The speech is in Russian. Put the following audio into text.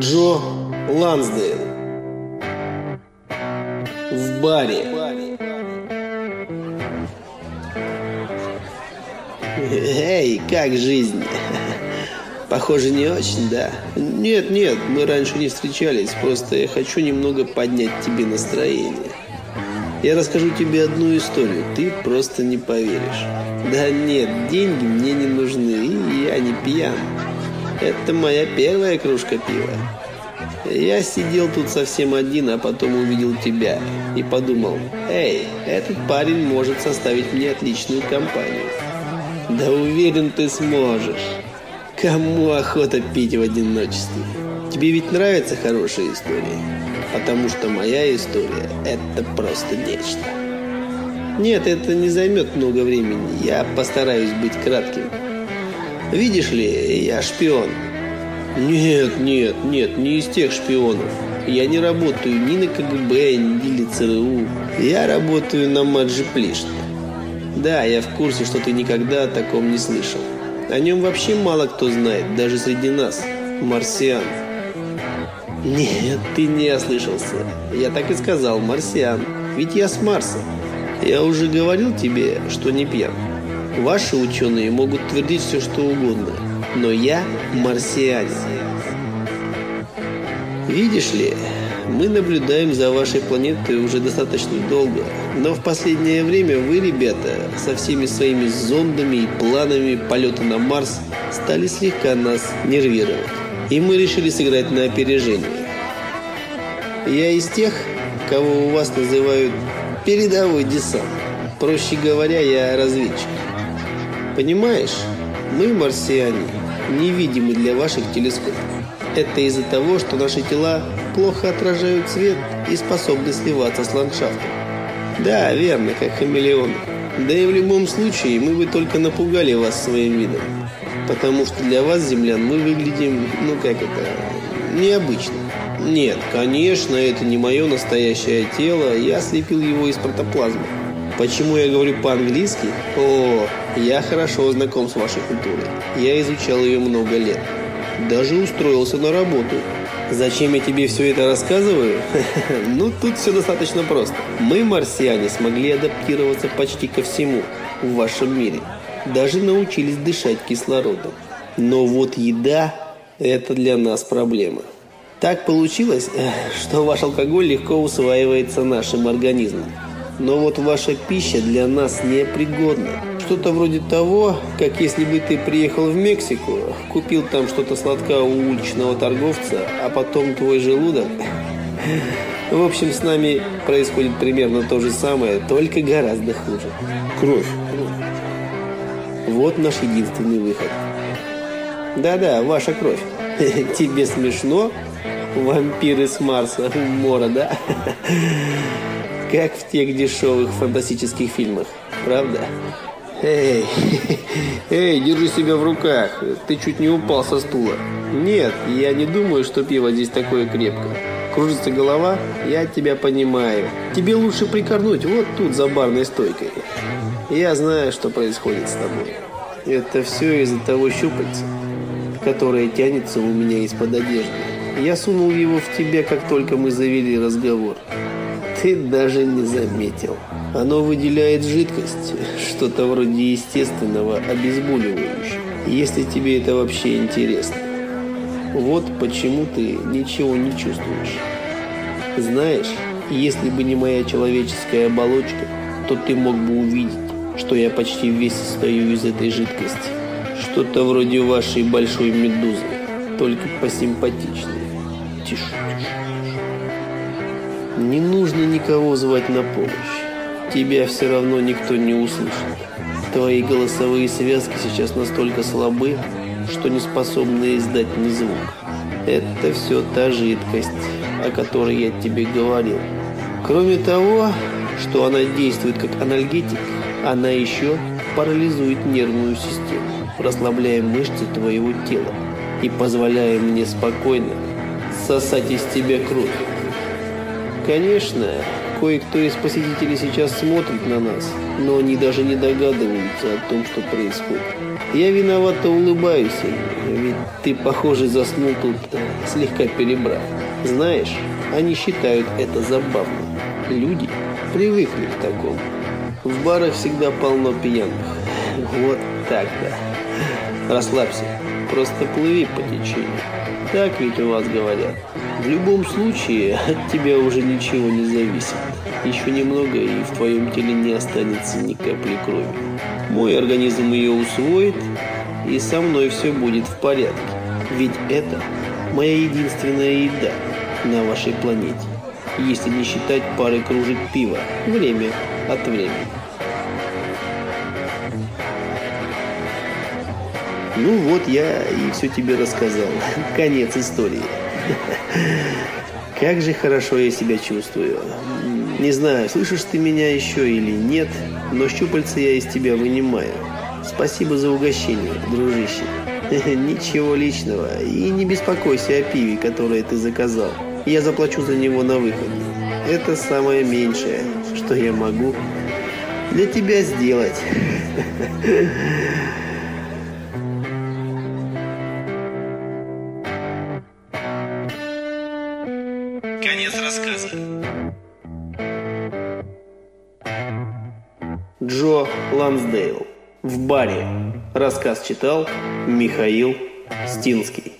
Джо Лансдейл В баре Эй, как жизнь? Похоже, не очень, да? Нет, нет, мы раньше не встречались, просто я хочу немного поднять тебе настроение. Я расскажу тебе одну историю, ты просто не поверишь. Да нет, деньги мне не нужны, и я не пьян. Это моя первая кружка пива. Я сидел тут совсем один, а потом увидел тебя и подумал, эй, этот парень может составить мне отличную компанию. Да уверен, ты сможешь. Кому охота пить в одиночестве? Тебе ведь нравятся хорошие истории? Потому что моя история – это просто нечто. Нет, это не займет много времени. Я постараюсь быть кратким. Видишь ли, я шпион. Нет, нет, нет, не из тех шпионов. Я не работаю ни на КГБ, ни на ЦРУ. Я работаю на Маджи Плишт. Да, я в курсе, что ты никогда о таком не слышал. О нем вообще мало кто знает, даже среди нас, марсиан. Нет, ты не ослышался. Я так и сказал, марсиан. Ведь я с Марса. Я уже говорил тебе, что не пьян. Ваши ученые могут твердить все, что угодно. Но я марсианин. Видишь ли, мы наблюдаем за вашей планетой уже достаточно долго. Но в последнее время вы, ребята, со всеми своими зондами и планами полета на Марс стали слегка нас нервировать. И мы решили сыграть на опережение. Я из тех, кого у вас называют передовой десант. Проще говоря, я разведчик. Понимаешь, мы, марсиане, невидимы для ваших телескопов. Это из-за того, что наши тела плохо отражают свет и способны сливаться с ландшафтом. Да, верно, как хамелеоны. Да и в любом случае мы бы только напугали вас своим видом. Потому что для вас, землян, мы выглядим, ну как это, необычно. Нет, конечно, это не мое настоящее тело, я слепил его из протоплазмы. Почему я говорю по-английски? О, я хорошо знаком с вашей культурой. Я изучал ее много лет. Даже устроился на работу. Зачем я тебе все это рассказываю? Ну, тут все достаточно просто. Мы, марсиане, смогли адаптироваться почти ко всему в вашем мире. Даже научились дышать кислородом. Но вот еда – это для нас проблема. Так получилось, что ваш алкоголь легко усваивается нашим организмом. Но вот ваша пища для нас непригодна. Что-то вроде того, как если бы ты приехал в Мексику, купил там что-то сладкое у уличного торговца, а потом твой желудок... В общем, с нами происходит примерно то же самое, только гораздо хуже. Кровь. Вот наш единственный выход. Да-да, ваша кровь. Тебе смешно? Вампиры с Марса, умора, да? Как в тех дешевых фантастических фильмах, правда? Эй, эй, держи себя в руках. Ты чуть не упал со стула. Нет, я не думаю, что пиво здесь такое крепкое. Кружится голова? Я тебя понимаю. Тебе лучше прикорнуть вот тут за барной стойкой. Я знаю, что происходит с тобой. Это все из-за того щупальца, которое тянется у меня из-под одежды. Я сунул его в тебя, как только мы завели разговор. Ты даже не заметил. Оно выделяет жидкость, что-то вроде естественного обезболивающего, если тебе это вообще интересно. Вот почему ты ничего не чувствуешь. Знаешь, если бы не моя человеческая оболочка, то ты мог бы увидеть, что я почти весь состою из этой жидкости. Что-то вроде вашей большой медузы, только посимпатичнее. Тише. Не нужно никого звать на помощь. Тебя все равно никто не услышит. Твои голосовые связки сейчас настолько слабы, что не способны издать ни звук. Это все та жидкость, о которой я тебе говорил. Кроме того, что она действует как анальгетик, она еще парализует нервную систему, расслабляя мышцы твоего тела и позволяя мне спокойно сосать из тебя кровь. Конечно, Кое-кто из посетителей сейчас смотрит на нас, но они даже не догадываются о том, что происходит. Я виновато улыбаюсь ведь ты, похоже, заснул тут, слегка перебрав. Знаешь, они считают это забавным. Люди привыкли к такому. В барах всегда полно пьяных. Вот так-то. Расслабься, просто плыви по течению. Так ведь у вас говорят. В любом случае, от тебя уже ничего не зависит. Еще немного, и в твоем теле не останется ни капли крови. Мой организм ее усвоит, и со мной все будет в порядке. Ведь это моя единственная еда на вашей планете, если не считать пары кружек пива время от времени. Ну вот я и все тебе рассказал. Конец истории. Как же хорошо я себя чувствую. Не знаю, слышишь ты меня еще или нет, но щупальца я из тебя вынимаю. Спасибо за угощение, дружище. Ничего личного. И не беспокойся о пиве, которое ты заказал. Я заплачу за него на выходе. Это самое меньшее, что я могу для тебя сделать. Джо Лансдейл. В баре. Рассказ читал Михаил Стинский.